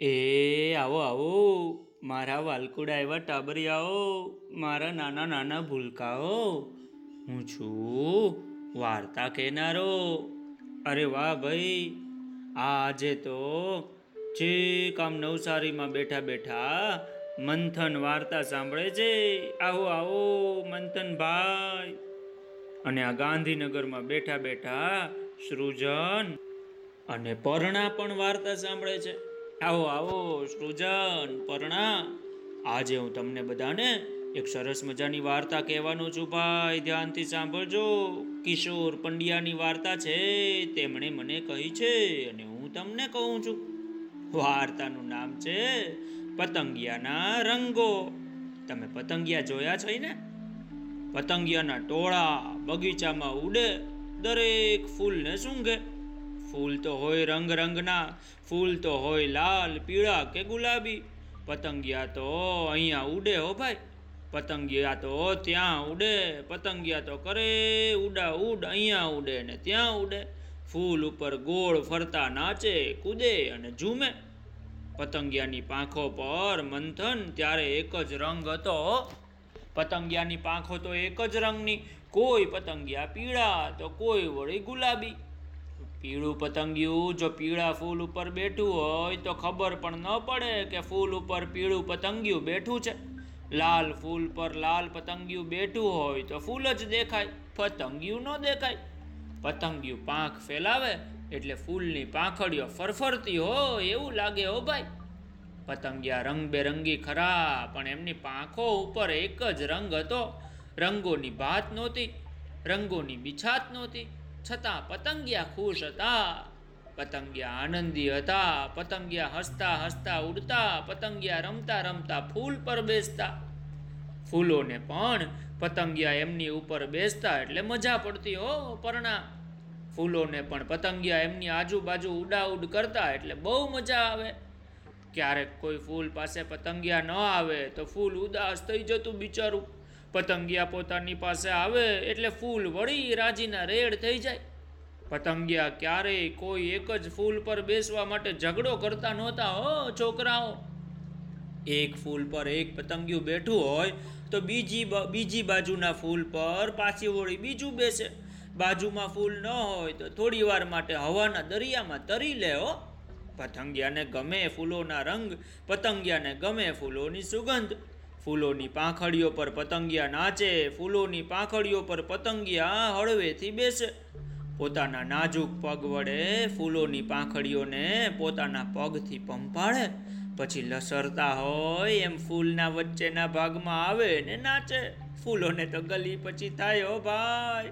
એ, આવો આવો. મારા વાલકુડા એવા ટાબરિયાઓ, મારા નાના નાના ભૂલકાઓ. હું છું વાર્તા કહેનારો. અરે વાહ ભાઈ, આજે તો જે કામ નવસારીમાં બેઠા બેઠા મંથન વાર્તા સાંભળે છે. આવો આવો, મંથન ભાઈ. અને આ ગાંધીનગરમાં બેઠા બેઠા સૃજન અને પરણા પણ વાર્તા સાંભળે છે. આવો આવો, સૃજન, પરણા. આજે હું તમને બધાને એક સરસ મજાની વાર્તા કહેવાનો છું. ભાઈ, ધ્યાનથી સાંભળજો. કિશોર પંડ્યાની વાર્તા છે, તેમણે મને કહી છે અને હું તમને કહું છું. વાર્તાનું નામ છે પતંગિયાના રંગો. તમે પતંગિયા જોયા છે ને? પતંગિયાના ટોળા બગીચામાં ઉડે, દરેક ફૂલને સૂંઘે. ફૂલ તો હોય રંગ રંગના, ફૂલ તો હોય લાલ, પીળા કે ગુલાબી. પતંગિયા તો અહીંયા ઉડે હો ભાઈ. પતંગિયા તો ત્યાં ઉડે, પતંગિયા તો કરે ઉડા ઉડ, અહીંયા ઉડે ને ત્યાં ઉડે. ફૂલ ઉપર ગોળ ફરતા નાચે, કૂદે અને ઝૂમે. પતંગિયાની પાંખો પર મંથન, ત્યારે એક જ રંગ હતો. પતંગિયાની પાંખો તો એક જ રંગની, કોઈ પતંગિયા પીળા, તો કોઈ વળી ગુલાબી. પીળું પતંગિયું જો પીળા ફૂલ ઉપર બેઠું હોય તો ખબર પણ ન પડે કે ફૂલ ઉપર પીળું પતંગિયું બેઠું છે. લાલ ફૂલ પર લાલ પતંગિયું બેઠું હોય તો ફૂલ જ દેખાય, પતંગિયું ન દેખાય. પતંગિયું પાંખ ફેલાવે એટલે ફૂલની પાંખડીઓ ફરફરતી હોય એવું લાગે હો ભાઈ. પતંગિયા રંગબેરંગી ખરા, પણ એમની પાંખો ઉપર એક જ રંગ હતો. રંગોની ભાત નહોતી, રંગોની બિછાત નહોતી. છતાં પતંગિયા ખુશ હતા. પતંગિયા આનંદી હતા. પતંગિયા હસતા હસતા ઉડતા. પતંગિયા રમતા રમતા ફૂલ પર બેસતા. ફૂલોને પણ પતંગિયા એમની ઉપર બેસતા એટલે મજા પડતી હો, પરણા. ફૂલોને પણ પતંગિયા એમની આજુબાજુ ઉડાઉડ કરતા એટલે બહુ મજા આવે. ક્યારેક કોઈ ફૂલ પાસે પતંગિયા ન આવે તો ફૂલ ઉદાસ થઈ જતું બિચારું. પતંગિયા પોતાની પાસે આવે એટલે ફૂલ વળી રાજીના રેડ થઈ જાય. પતંગિયા ક્યારેય કોઈ એક જ ફૂલ પર બેસવા માટે ઝઘડો કરતા નહોતા, હો, છોકરાઓ. એક ફૂલ પર એક પતંગિયું બેઠું હોય તો બીજી બીજી બાજુના ફૂલ પર પાછી વળી બીજું બેસે. બાજુમાં ફૂલ ન હોય તો થોડી વાર માટે હવાના દરિયામાં તરી લે, હો. પતંગિયાને ગમે ફૂલોના રંગ, પતંગિયાને ગમે ફૂલોની સુગંધ. ફૂલોની પાંખડીઓ પર પતંગિયા નાચે, ફૂલોની પાંખડીઓ પર પતંગિયા હળવેથી બેસે. પોતાના નાજુક પગ વડે ફૂલોની પાંખડીઓને પોતાના પગથી પંપાળે. પછી લસરતા હોય એમ ફૂલના વચ્ચેના ભાગમાં આવે ને નાચે. ફૂલોને તો ગલી પછી થાય હો ભાઈ.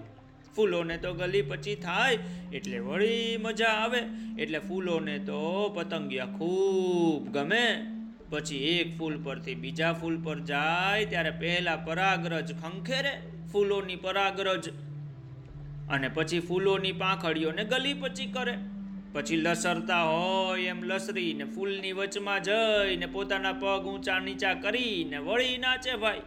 ફૂલોને તો ગલી પછી થાય એટલે વળી મજા આવે. એટલે ફૂલોને તો પતંગિયા ખૂબ ગમે. પછી એક ફૂલ પરથી બીજા ફૂલ પર જાય ત્યારે પહેલા પરાગરજ ખંખેરે, ફૂલોની પરાગરજ. અને પછી ફૂલોની પાંખડીઓને ગલી પછી કરે. પછી લસરતા હોય એમ લસરીને ફૂલની વચમાં જઈને પોતાના પગ ઊંચા નીચા કરીને વળી નાચે ભાઈ.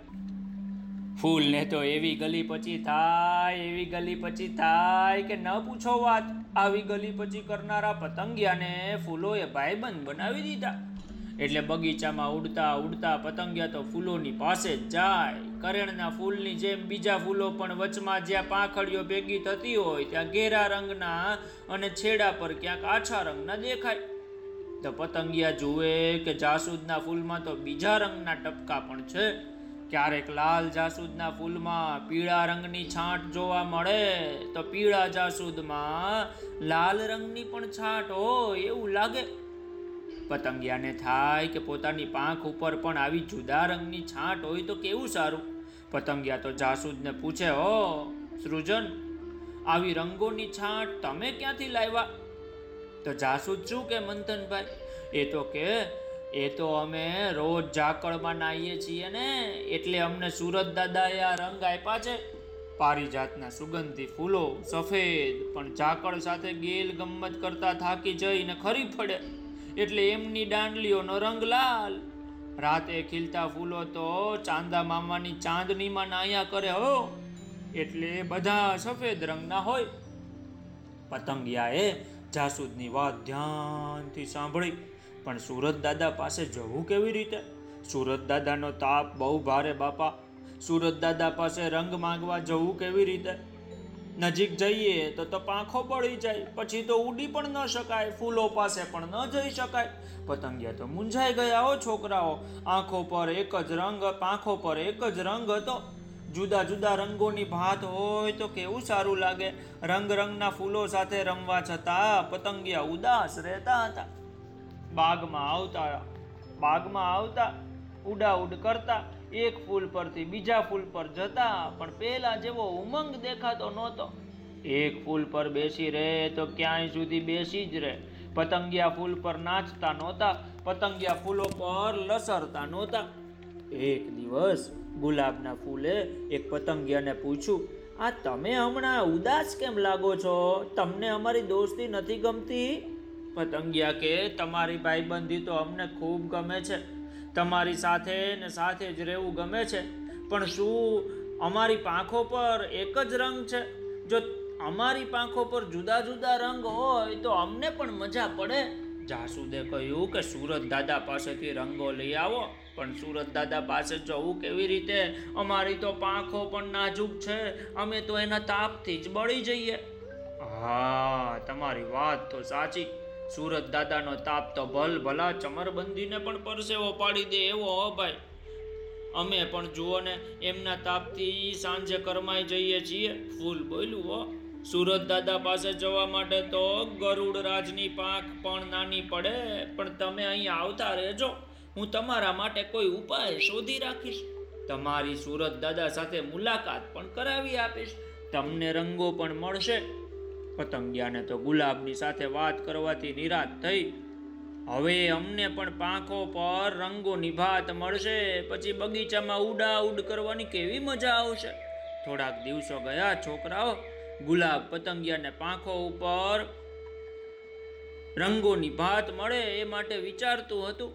ફૂલને તો એવી ગલી પછી થાય, એવી ગલી પછી થાય કે ન પૂછો વાત. આવી ગલી પછી કરનારા પતંગિયાને ફૂલોએ ભાઈબંધ બનાવી દીધા. એટલે બગીચામાં ઉડતા ઉડતા પતંગિયા તો ફૂલોની પાસે જાય. કરેણના ફૂલની જેમ બીજા ફૂલો પણ વચમાં જ્યાં પાંખડીઓ ભેગી થતી હોય ત્યાં ઘેરા રંગના અને છેડા પર ક્યાંક આછા રંગના દેખાય. તો પતંગિયા જુએ કે જાસૂદના ફૂલમાં તો બીજા રંગના ટપકા પણ છે. ક્યારેક લાલ જાસૂદના ફૂલમાં પીળા રંગની છાંટ જોવા મળે. તો પીળા જાસૂદમાં લાલ રંગની પણ છાંટ હોય એવું લાગે. પતંગિયાને થાય કે પોતાની પાંખ ઉપર પણ આવી જુદા રંગની છાંટ હોય તો કેવું સારું? પતંગિયા તો જાસૂદને પૂછે, હો, સૃજન, આવી રંગોની છાંટ તમે ક્યાંથી લાવ્યા? તો જાસૂદ શું કે મંથનભાઈ? એ તો કે, એ તો અમે રોજ ઝાકળમાં નાહીએ છીએ ને, એટલે અમને સુરત દાદાએ આ રંગ આપ્યા છે. પારિજાતના સુગંધી ફૂલો સફેદ, પણ ઝાકળ સાથે ગેલ ગમ્મત કરતા થાકી જઈને ખરી પડે એટલે એમની દાંડલીઓનો રંગ લાલ. રાતે ખીલતા ફૂલો તો ચાંદા મામાની ચાંદનીમાં નાયા કરે હો. એટલે બધા સફેદ રંગના હોય. પતંગિયાએ જાસૂદની વાત ધ્યાનથી સાંભળી. પણ સુરત દાદા પાસે જવું કેવી રીતે? સુરત દાદાનો તાપ બહુ ભારે બાપા. સુરત દાદા પાસે રંગ માંગવા જવું કેવી રીતે? નજીક જઈએ તો તો પાંખો પડી જાય. પછી તો ઉડી પણ ન શકાય, ફૂલો પાસે પણ ન જઈ શકાય. પતંગિયા તો મૂંઝાઈ ગયા હો છોકરાઓ. આંખો પર એક જ રંગ, પાંખો પર એક જ રંગ હતો. જુદા જુદા રંગોની ભાત હોય તો કેવું સારું લાગે? રંગ રંગના ફૂલો સાથે રમવા છતાં પતંગિયા ઉદાસ રહેતા હતા. બાગમાં આવતા બાગમાં આવતા, ઉડાઉડ કરતા એક ફૂલ પરથી બીજા ફૂલ પર જતા, પણ પેલા જેવો ઉમંગ દેખાતો નહોતો. એક ફૂલ પર બેસી રહે તો ક્યાંય સુધી બેસી જ રહે. પતંગિયા ફૂલ પર નાચતા નહોતા, પતંગિયા ફૂલો પર લસરતા નહોતા. એક દિવસ ગુલાબના ફૂલે એક પતંગિયાને પૂછ્યું, આ તમે હમણાં ઉદાસ કેમ લાગો છો? તમને અમારી દોસ્તી નથી ગમતી? પતંગિયા કે, તમારી ભાઈબંધી તો અમને ખૂબ ગમે છે. તમારી સાથે ને સાથે જ રહેવું ગમે છે. પણ શું અમારી પાંખો પર એક જ રંગ છે? જો અમારી પાંખો પર જુદા જુદા રંગ હોય તો અમને પણ મજા પડે. જાસુદે કહ્યું કે સુરત દાદા પાસેથી રંગો લઈ આવો. પણ સુરત દાદા પાસે જવું કેવી રીતે? અમારી તો પાંખો પણ નાજુક છે. અમે તો એના તાપથી જ બળી જઈએ. હા, તમારી વાત તો સાચી. સુરત દાદાનો તાપ તો ભલ ભલા ચમરબંધીને પણ પરસેવો પાડી દે એવો, હો ભાઈ. અમે પણ જુઓ ને, એમના તાપથી સાંજે કરમાઈ જઈએ છીએ. ફૂલ બોલ્યું, હો. સુરત દાદા પાસે જવા માટે તો ગરુડ રાજની પાંખ પણ નાની પડે. પણ તમે અહીં આવતા રહેજો. હું તમારા માટે કોઈ ઉપાય શોધી રાખીશ. તમારી સુરત દાદા સાથે મુલાકાત પણ કરાવી આપીશ. તમને રંગો પણ મળશે. પતંગિયાને તો ગુલાબની સાથે વાત કરવાથી નિરાશ થઈ. હવે અમને પણ પાંખો પર રંગોની ભાત મળશે, પછી બગીચામાં ઉડા ઉડ કરવાની કેવી મજા આવશે? થોડાક દિવસો ગયા, છોકરાઓ, ગુલાબ પતંગિયાને પાંખો ઉપર રંગોની ભાત મળે એ માટે વિચારતું હતું.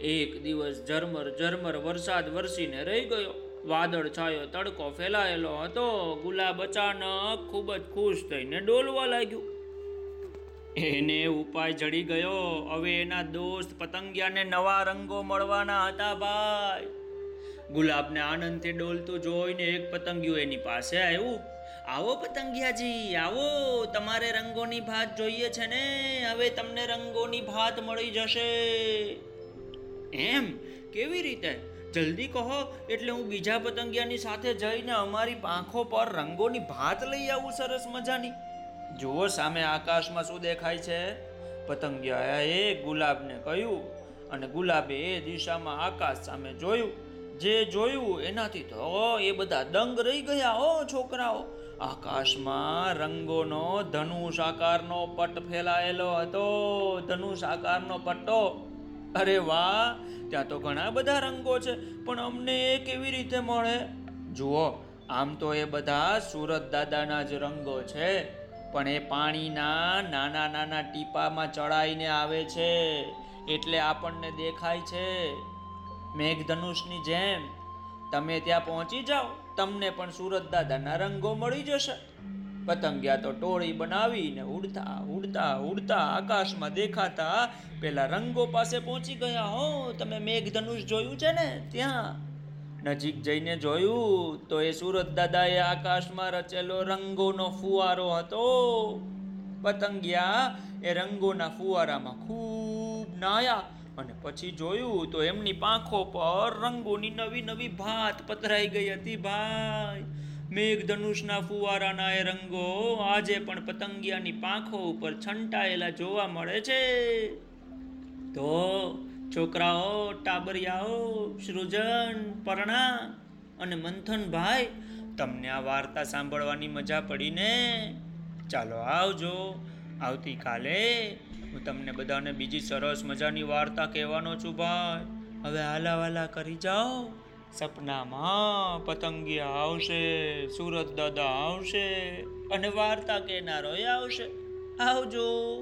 એક દિવસ ઝરમર ઝરમર વરસાદ વરસીને રહી ગયો. વાદળ છાયો, તડકો ફેલાયેલો હતો. ગુલાબ અચાનક ખૂબ જ ખુશ થઈને ડોલવા લાગ્યું. એને ઉપાય જડી ગયો. હવે એના દોસ્ત પતંગિયાને નવા રંગો મળવાના હતા ભાઈ. ગુલાબને આનંદથી ડોલતું જોઈને એક પતંગિયું એની પાસે આવ્યું. આવો પતંગિયાજી, આવો. તમારે રંગોની ભાત જોઈએ છે ને? હવે તમને રંગોની ભાત મળી જશે. એમ? કેવી રીતે? જલ્દી કહો, એટલે હું બીજા પતંગિયાની સાથે જઈને અમારી પાંખો પર રંગોની ભાત લઈ આવું સરસ મજાની. જુઓ સામે આકાશમાં શું દેખાય છે. પતંગિયાએ ગુલાબને કહ્યું અને ગુલાબે એ દિશામાં આકાશ સામે જોયું. જે જોયું એનાથી તો એ બધા દંગ રહી ગયા હો છોકરાઓ. આકાશમાં રંગોનો ધનુષ આકારનો પટ ફેલાયેલો હતો, ધનુષ આકારનો પટ્ટો. અરે વાહ, ત્યાં તો ઘણા બધા રંગો છે, પણ અમને એ કેવી રીતે મળે? જુઓ, આમ તો એ બધા સુરત દાદાના જ રંગો છે, પણ એ પાણીના નાના નાના ટીપામાં ચડાઈને આવે છે, એટલે આપણને દેખાય છે. મેઘધનુષની જેમ, તમે ત્યાં પહોંચી જાઓ, તમને પણ સુરત દાદાના રંગો મળી જશે. પતંગિયા તો ટોળી બનાવીને ઉડતા ઉડતા ઉડતા આકાશમાં દેખાતા પેલા રંગો પાસે પહોંચી ગયા. હો, તમે મેઘધનુષ જોયું છે ને? ત્યાં. નજીક જઈને જોયું તો એ સુરત દાદાએ આકાશમાં રચેલો રંગોનો ફુવારો હતો. પતંગિયા એ રંગોના ફુવારામાં ખૂબ નાયા અને પછી જોયું તો એમની પાંખો પર રંગોની નવી નવી ભાત પથરાઈ ગઈ હતી. ભાઈ મેઘધનુષના ફુવારાના એ રંગો આજે પણ પતંગિયાની પાંખો ઉપર છંટાયેલા જોવા મળે છે. તો છોકરાઓ, ટાબરિયાઓ, સૃજન, પરણા અને મંથનભાઈ, તમને આ વાર્તા સાંભળવાની મજા પડી ને ચાલો આવજો. આવતીકાલે હું તમને બધાને બીજી સરસ મજાની વાર્તા કહેવાનો છું, ભાઈ. હવે હાલા વાલા કરી જાઓ. સપનામાં પતંગિયા આવશે સુરત દાદા આવશે અને વાર્તા કહેનારો આવશે. આવજો.